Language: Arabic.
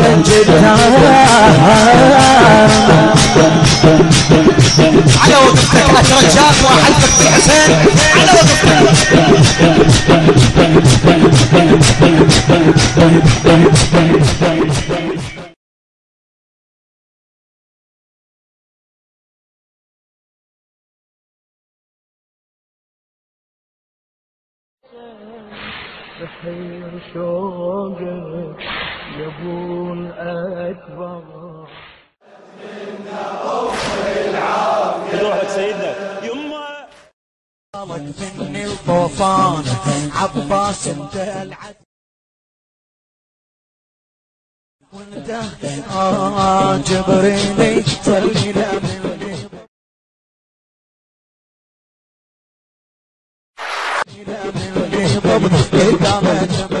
الجدار على وقفتك اترجاك واحلفك بالحسين على وقفتك بحير شوقك يا ابو الاكبر روحك سيدنا. يما. طلق مني الطوفان عباس انت العد وانت آه جبريلي صلي Ele tá.